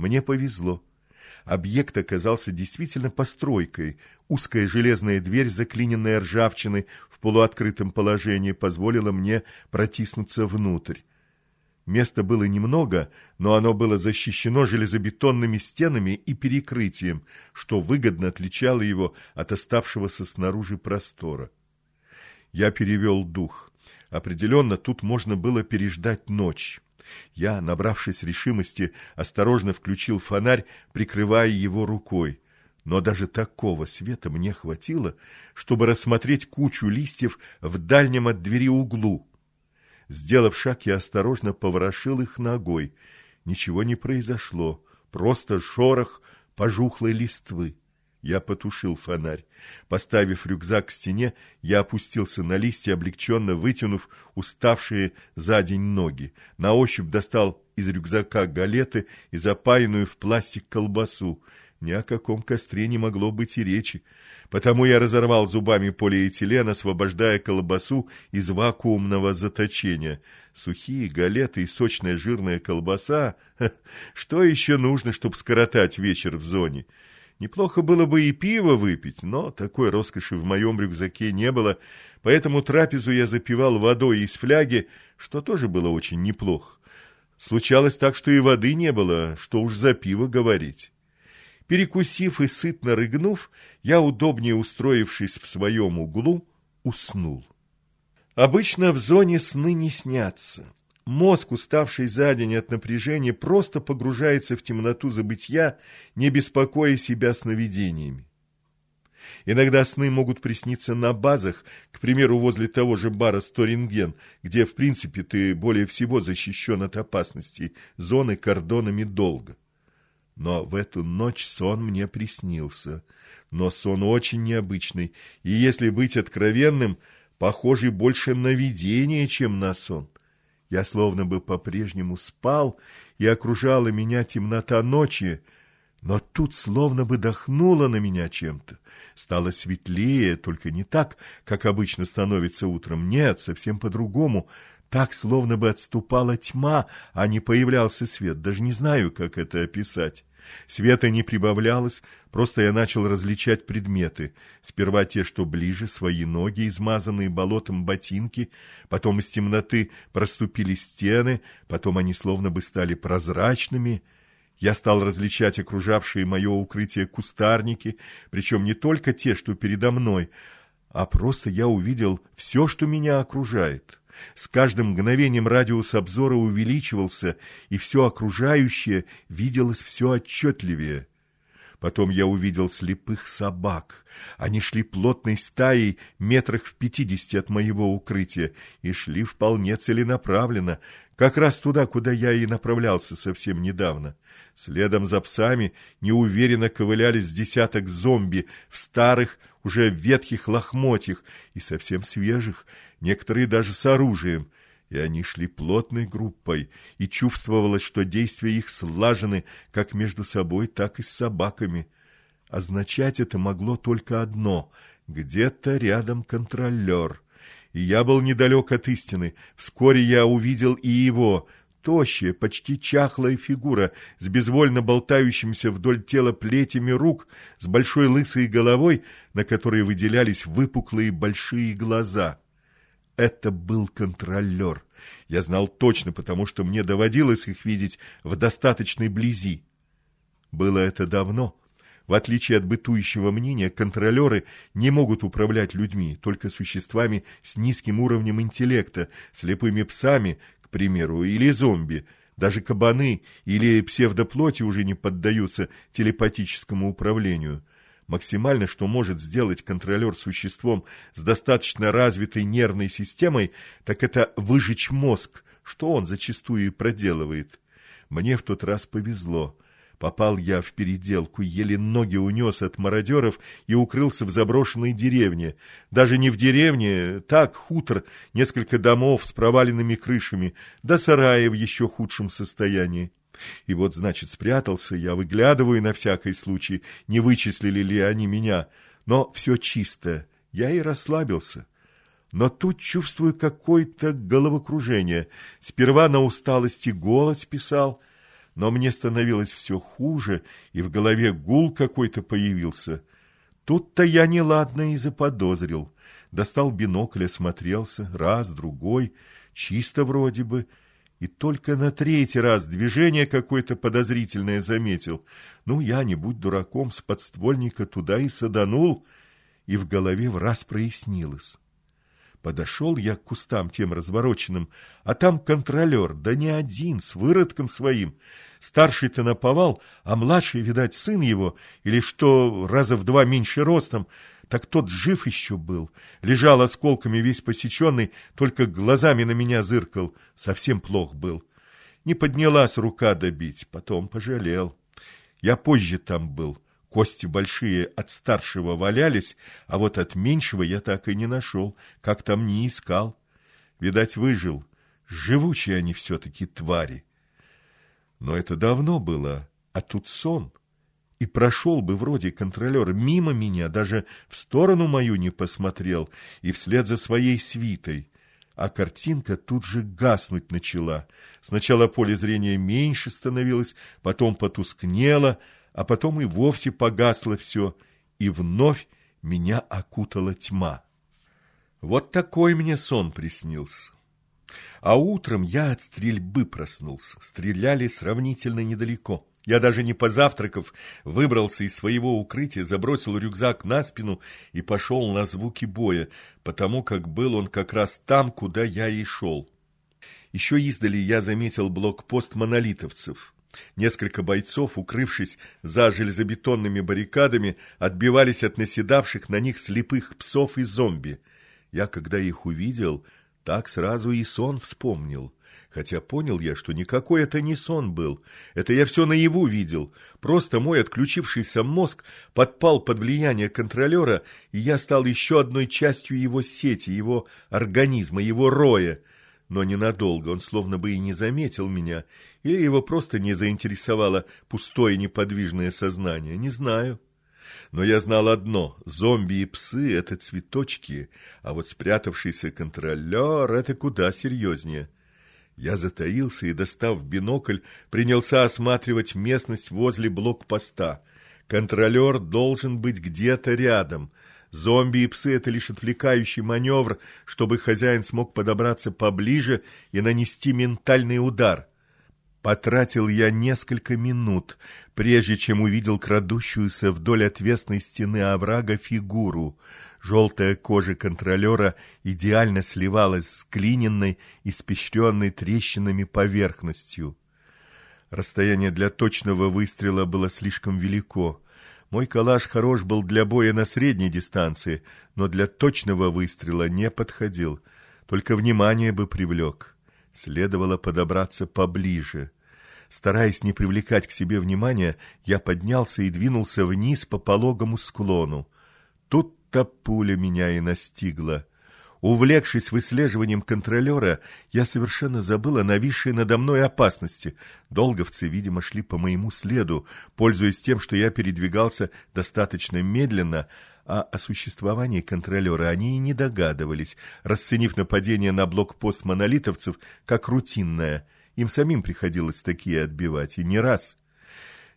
Мне повезло. Объект оказался действительно постройкой. Узкая железная дверь, заклиненная ржавчиной в полуоткрытом положении, позволила мне протиснуться внутрь. Места было немного, но оно было защищено железобетонными стенами и перекрытием, что выгодно отличало его от оставшегося снаружи простора. Я перевел дух. Определенно, тут можно было переждать ночь. Я, набравшись решимости, осторожно включил фонарь, прикрывая его рукой. Но даже такого света мне хватило, чтобы рассмотреть кучу листьев в дальнем от двери углу. Сделав шаг, я осторожно поворошил их ногой. Ничего не произошло, просто шорох пожухлой листвы. Я потушил фонарь. Поставив рюкзак к стене, я опустился на листья, облегченно вытянув уставшие за день ноги. На ощупь достал из рюкзака галеты и запаянную в пластик колбасу. Ни о каком костре не могло быть и речи. Потому я разорвал зубами полиэтилен, освобождая колбасу из вакуумного заточения. Сухие галеты и сочная жирная колбаса — что еще нужно, чтобы скоротать вечер в зоне? Неплохо было бы и пиво выпить, но такой роскоши в моем рюкзаке не было, поэтому трапезу я запивал водой из фляги, что тоже было очень неплохо. Случалось так, что и воды не было, что уж за пиво говорить. Перекусив и сытно рыгнув, я, удобнее устроившись в своем углу, уснул. Обычно в зоне сны не снятся. Мозг, уставший за день от напряжения, просто погружается в темноту забытья, не беспокоя себя сновидениями. Иногда сны могут присниться на базах, к примеру, возле того же бара «Сторинген», где, в принципе, ты более всего защищен от опасностей, зоны кордонами долго. Но в эту ночь сон мне приснился. Но сон очень необычный, и, если быть откровенным, похожий больше на видение, чем на сон. Я словно бы по-прежнему спал, и окружала меня темнота ночи, но тут словно бы дохнуло на меня чем-то. Стало светлее, только не так, как обычно становится утром. Нет, совсем по-другому. Так, словно бы отступала тьма, а не появлялся свет. Даже не знаю, как это описать. Света не прибавлялось, просто я начал различать предметы. Сперва те, что ближе, свои ноги, измазанные болотом ботинки, потом из темноты проступили стены, потом они словно бы стали прозрачными. Я стал различать окружавшие мое укрытие кустарники, причем не только те, что передо мной, а просто я увидел все, что меня окружает. С каждым мгновением радиус обзора увеличивался, и все окружающее виделось все отчетливее. Потом я увидел слепых собак. Они шли плотной стаей метрах в пятидесяти от моего укрытия и шли вполне целенаправленно, как раз туда, куда я и направлялся совсем недавно. Следом за псами неуверенно ковылялись десяток зомби в старых, уже ветхих лохмотьях и совсем свежих, некоторые даже с оружием, и они шли плотной группой, и чувствовалось, что действия их слажены как между собой, так и с собаками. Означать это могло только одно — где-то рядом контролер. И я был недалек от истины. Вскоре я увидел и его — Тощая, почти чахлая фигура с безвольно болтающимся вдоль тела плетями рук, с большой лысой головой, на которой выделялись выпуклые большие глаза. Это был контролер. Я знал точно, потому что мне доводилось их видеть в достаточной близи. Было это давно. В отличие от бытующего мнения, контролеры не могут управлять людьми, только существами с низким уровнем интеллекта, слепыми псами, к примеру, или зомби. Даже кабаны или псевдоплоти уже не поддаются телепатическому управлению. Максимально, что может сделать контролер существом с достаточно развитой нервной системой, так это выжечь мозг, что он зачастую и проделывает. Мне в тот раз повезло. Попал я в переделку, еле ноги унес от мародеров и укрылся в заброшенной деревне. Даже не в деревне, так, хутор, несколько домов с проваленными крышами, да сараи в еще худшем состоянии. И вот, значит, спрятался я, выглядываю на всякий случай, не вычислили ли они меня. Но все чисто, я и расслабился. Но тут чувствую какое-то головокружение. Сперва на усталости голод списал, но мне становилось все хуже, и в голове гул какой-то появился. Тут-то я неладно и заподозрил. Достал бинокль, осмотрелся, раз, другой, чисто вроде бы, и только на третий раз движение какое-то подозрительное заметил. Ну, я, не будь дураком, с подствольника туда и саданул, и в голове в раз прояснилось. Подошел я к кустам тем развороченным, а там контролер, да не один, с выродком своим. Старший-то наповал, а младший, видать, сын его, или что раза в два меньше ростом, так тот жив еще был. Лежал осколками весь посеченный, только глазами на меня зыркал. Совсем плох был. Не поднялась рука добить, потом пожалел. Я позже там был. Кости большие от старшего валялись, а вот от меньшего я так и не нашел, как там не искал. Видать, выжил. Живучие они все-таки твари. Но это давно было, а тут сон. И прошел бы вроде контролер мимо меня, даже в сторону мою не посмотрел, и вслед за своей свитой. А картинка тут же гаснуть начала. Сначала поле зрения меньше становилось, потом потускнело, а потом и вовсе погасло все, и вновь меня окутала тьма. Вот такой мне сон приснился. А утром я от стрельбы проснулся. Стреляли сравнительно недалеко. Я даже не позавтракав, выбрался из своего укрытия, забросил рюкзак на спину и пошел на звуки боя, потому как был он как раз там, куда я и шел. Еще издали я заметил блокпост монолитовцев. Несколько бойцов, укрывшись за железобетонными баррикадами, отбивались от наседавших на них слепых псов и зомби. Я, когда их увидел, так сразу и сон вспомнил. Хотя понял я, что никакой это не сон был. Это я все наяву видел. Просто мой отключившийся мозг подпал под влияние контролера, и я стал еще одной частью его сети, его организма, его роя но ненадолго, он словно бы и не заметил меня, или его просто не заинтересовало пустое неподвижное сознание, не знаю. Но я знал одно — зомби и псы — это цветочки, а вот спрятавшийся контролер — это куда серьезнее. Я затаился и, достав бинокль, принялся осматривать местность возле блокпоста. Контролер должен быть где-то рядом — Зомби и псы — это лишь отвлекающий маневр, чтобы хозяин смог подобраться поближе и нанести ментальный удар. Потратил я несколько минут, прежде чем увидел крадущуюся вдоль отвесной стены оврага фигуру. Желтая кожа контролера идеально сливалась с клиненной, испещренной трещинами поверхностью. Расстояние для точного выстрела было слишком велико. Мой калаш хорош был для боя на средней дистанции, но для точного выстрела не подходил. Только внимание бы привлек. Следовало подобраться поближе. Стараясь не привлекать к себе внимания, я поднялся и двинулся вниз по пологому склону. Тут-то пуля меня и настигла. Увлекшись выслеживанием контролера, я совершенно забыл о нависшей надо мной опасности. Долговцы, видимо, шли по моему следу, пользуясь тем, что я передвигался достаточно медленно, а о существовании контролера они и не догадывались, расценив нападение на блокпост монолитовцев как рутинное. Им самим приходилось такие отбивать, и не раз.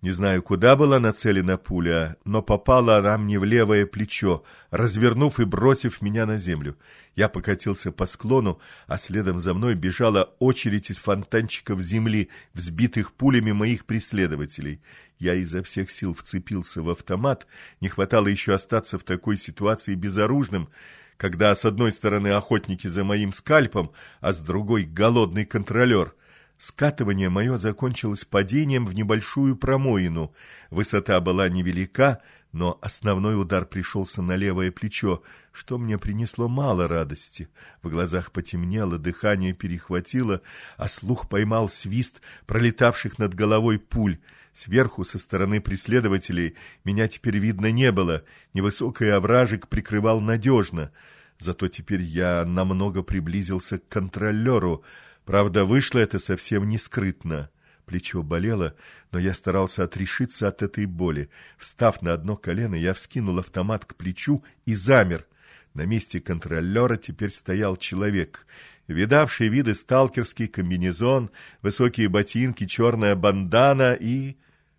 Не знаю, куда была нацелена пуля, но попала она мне в левое плечо, развернув и бросив меня на землю. Я покатился по склону, а следом за мной бежала очередь из фонтанчиков земли, взбитых пулями моих преследователей. Я изо всех сил вцепился в автомат, не хватало еще остаться в такой ситуации безоружным, когда с одной стороны охотники за моим скальпом, а с другой голодный контролер. Скатывание мое закончилось падением в небольшую промоину. Высота была невелика, но основной удар пришелся на левое плечо, что мне принесло мало радости. В глазах потемнело, дыхание перехватило, а слух поймал свист пролетавших над головой пуль. Сверху, со стороны преследователей, меня теперь видно не было. Невысокий овражек прикрывал надежно. Зато теперь я намного приблизился к контролеру, Правда, вышло это совсем не скрытно. Плечо болело, но я старался отрешиться от этой боли. Встав на одно колено, я вскинул автомат к плечу и замер. На месте контролера теперь стоял человек. Видавший виды сталкерский комбинезон, высокие ботинки, черная бандана и...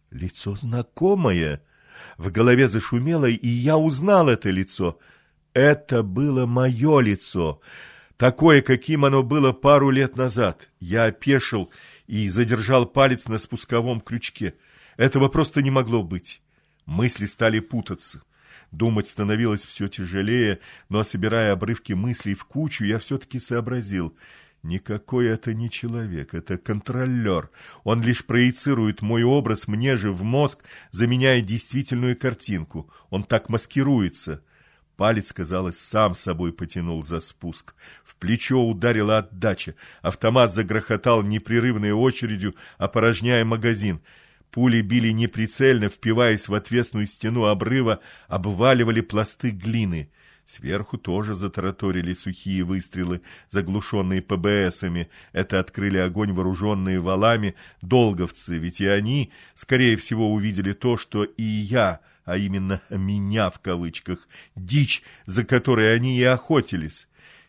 Лицо знакомое. В голове зашумело, и я узнал это лицо. Это было мое лицо, такое, каким оно было пару лет назад. Я опешил и задержал палец на спусковом крючке. Этого просто не могло быть. Мысли стали путаться. Думать становилось все тяжелее, но, собирая обрывки мыслей в кучу, я все-таки сообразил. Никакой это не человек, это контролер. Он лишь проецирует мой образ мне же в мозг, заменяя действительную картинку. Он так маскируется. Палец, казалось, сам собой потянул за спуск. В плечо ударила отдача. Автомат загрохотал непрерывной очередью, опорожняя магазин. Пули били неприцельно, впиваясь в отвесную стену обрыва, обваливали пласты глины. Сверху тоже затараторили сухие выстрелы, заглушенные ПБСами. Это открыли огонь вооруженные валами долговцы, ведь и они, скорее всего, увидели то, что и я, а именно «меня» в кавычках, дичь, за которой они и охотились.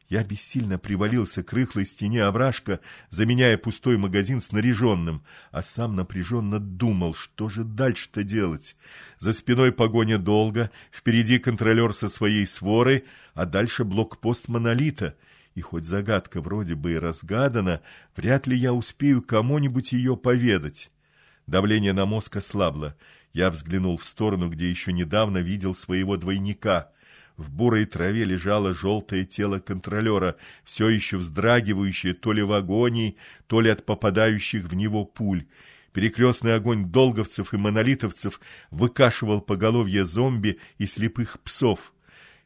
Я бессильно привалился к рыхлой стене овражка, заменяя пустой магазин снаряженным, а сам напряженно думал, что же дальше-то делать. За спиной погоня долго, впереди контролер со своей сворой, а дальше блокпост монолита. И хоть загадка вроде бы и разгадана, вряд ли я успею кому-нибудь ее поведать. Давление на мозг ослабло. Я взглянул в сторону, где еще недавно видел своего двойника — в бурой траве лежало желтое тело контролера, все еще вздрагивающее то ли в агонии, то ли от попадающих в него пуль. Перекрестный огонь долговцев и монолитовцев выкашивал поголовье зомби и слепых псов.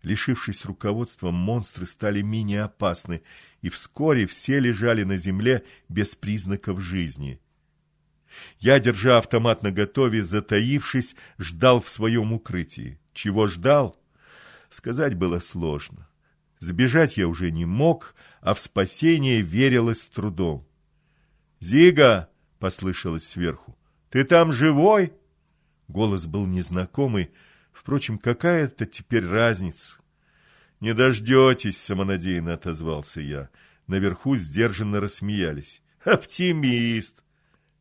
Лишившись руководства, монстры стали менее опасны, и вскоре все лежали на земле без признаков жизни. Я, держа автомат наготове, затаившись, ждал в своем укрытии. Чего ждал? Сказать было сложно. Сбежать я уже не мог, а в спасение верилось с трудом. «Зига!» — послышалось сверху. «Ты там живой?» Голос был незнакомый. Впрочем, какая-то теперь разница. «Не дождетесь», — самонадеянно отозвался я. Наверху сдержанно рассмеялись. «Оптимист!»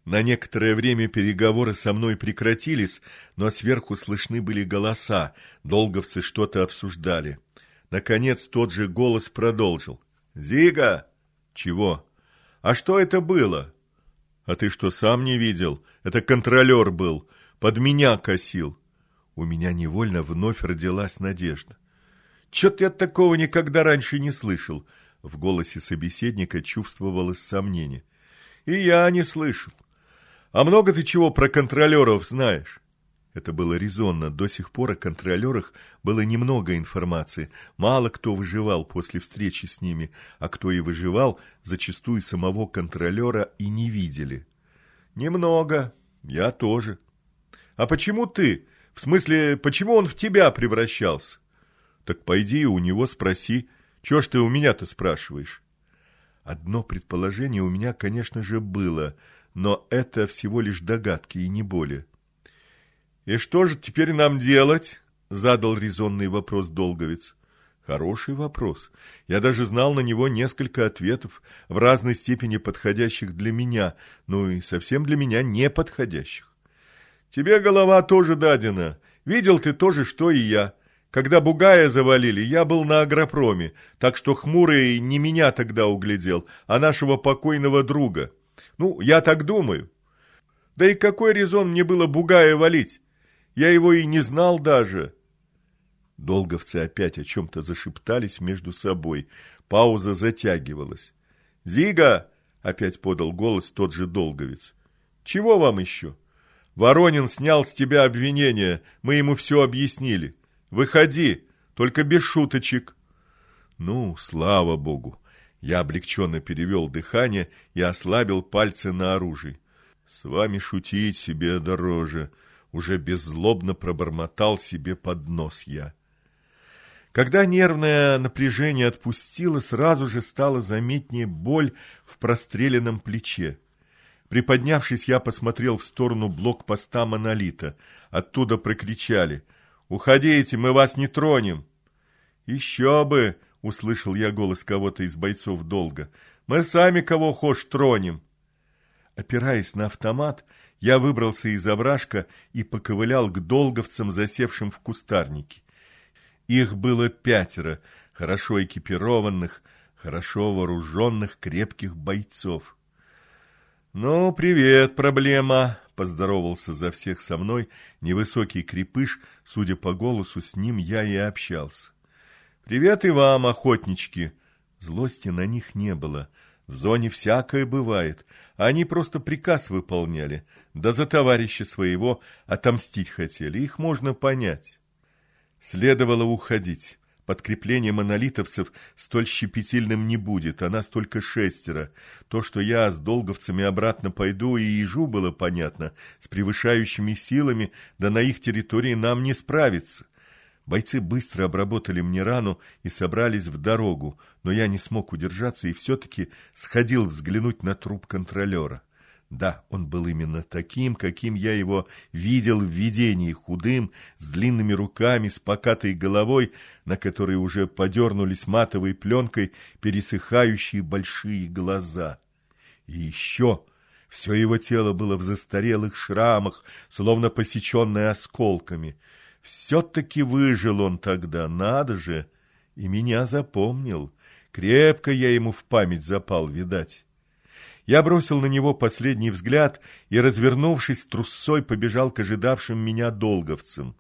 На некоторое время переговоры со мной прекратились, но сверху слышны были голоса, долговцы что-то обсуждали. Наконец тот же голос продолжил. «Зига!» «Чего?» «А что это было?» «А ты что, сам не видел? Это контролер был, под меня косил». У меня невольно вновь родилась надежда. «Чё-то я такого никогда раньше не слышал». В голосе собеседника чувствовалось сомнение. «И я не слышал. А много ты чего про контролеров знаешь? Это было резонно. До сих пор о контролерах было немного информации. Мало кто выживал после встречи с ними, а кто и выживал, зачастую самого контролера и не видели. Немного. Я тоже. А почему ты? В смысле, почему он в тебя превращался? Так пойди у него спроси. Чего ж ты у меня-то спрашиваешь? Одно предположение у меня, конечно же, было — но это всего лишь догадки и не более. «И что же теперь нам делать?» — задал резонный вопрос Долговец. Хороший вопрос. Я даже знал на него несколько ответов, в разной степени подходящих для меня, ну и совсем для меня не подходящих. Тебе голова тоже дадена. Видел ты тоже, что и я. Когда Бугая завалили, я был на агропроме, так что хмурый не меня тогда углядел, а нашего покойного друга. Ну, я так думаю. Да и какой резон мне было Бугая валить? Я его и не знал даже. Долговцы опять о чем-то зашептались между собой. Пауза затягивалась. «Зига!» — опять подал голос тот же Долговец. «Чего вам еще?» «Воронин снял с тебя обвинение, мы ему все объяснили. Выходи, только без шуточек». «Ну, слава богу!» Я облегченно перевел дыхание и ослабил пальцы на оружии. «С вами шутить себе дороже», — уже беззлобно пробормотал себе под нос я. Когда нервное напряжение отпустило, сразу же стала заметнее боль в простреленном плече. Приподнявшись, я посмотрел в сторону блокпоста «Монолита». Оттуда прокричали. «Уходите, мы вас не тронем!» «Еще бы!» Услышал я голос кого-то из бойцов долго. «Мы сами кого хошь тронем!» Опираясь на автомат, я выбрался из овражка и поковылял к долговцам, засевшим в кустарнике. Их было пятеро, хорошо экипированных, хорошо вооруженных, крепких бойцов. «Ну, привет, проблема!» — поздоровался за всех со мной невысокий крепыш, судя по голосу, с ним я и общался. «Привет и вам, охотнички!» Злости на них не было. В зоне всякое бывает. Они просто приказ выполняли, да за товарища своего отомстить хотели. Их можно понять. Следовало уходить. Подкрепление монолитовцев столь щепетильным не будет, а нас только шестеро. То, что я с долговцами обратно пойду, и ежу было понятно. С превышающими силами, да на их территории нам не справиться. Бойцы быстро обработали мне рану и собрались в дорогу, но я не смог удержаться и все-таки сходил взглянуть на труп контролера. Да, он был именно таким, каким я его видел в видении, худым, с длинными руками, с покатой головой, на которой уже подернулись матовой пленкой пересыхающие большие глаза. И еще все его тело было в застарелых шрамах, словно посеченное осколками. Все-таки выжил он тогда, надо же, и меня запомнил. Крепко я ему в память запал, видать. Я бросил на него последний взгляд и, развернувшись, трусцой побежал к ожидавшим меня долговцам.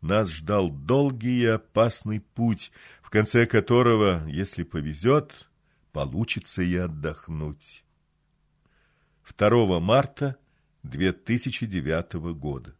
Нас ждал долгий и опасный путь, в конце которого, если повезет, получится и отдохнуть. 2 марта 2009 года.